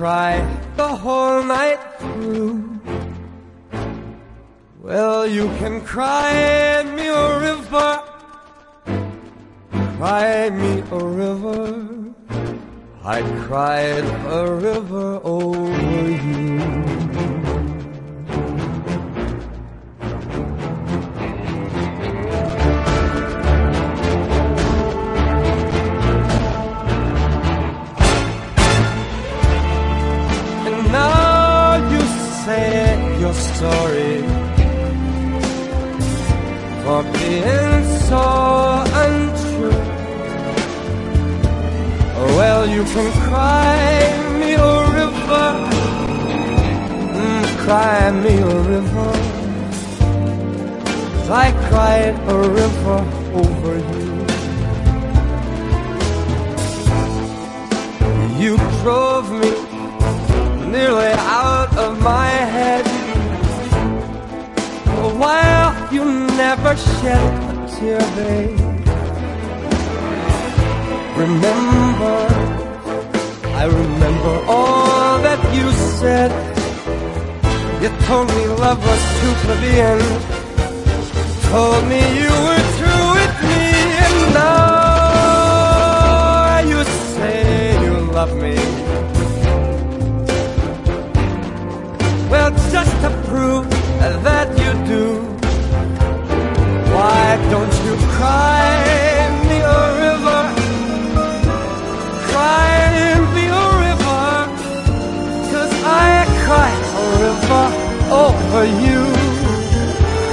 cry the whole night through. Well, you can cry me a river. Cry me a river. I cried a river over you. For being so untrue. Well, you can cry me a river, mm, cry me a river. I cried a river over you. You drove me nearly never shed a tear, babe. Remember, I remember all that you said. You told me love was too plebeian. Told me you were through with me, and now you say you love me. Well, just over you,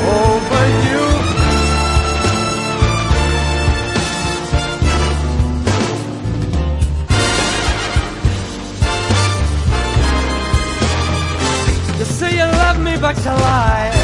over you. You say you love me, but you lie.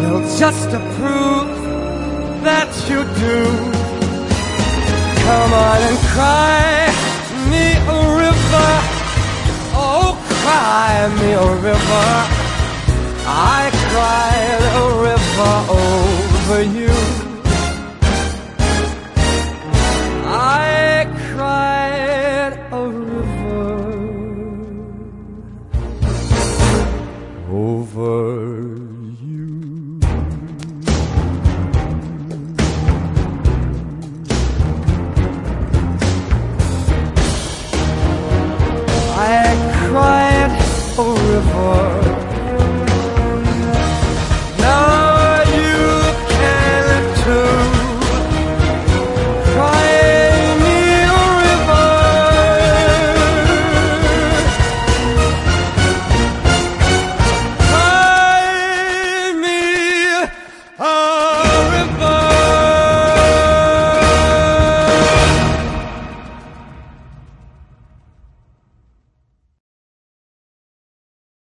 Well, just to prove that you do. Come on and cry me a river. Oh, cry me a river. I cried a river over you.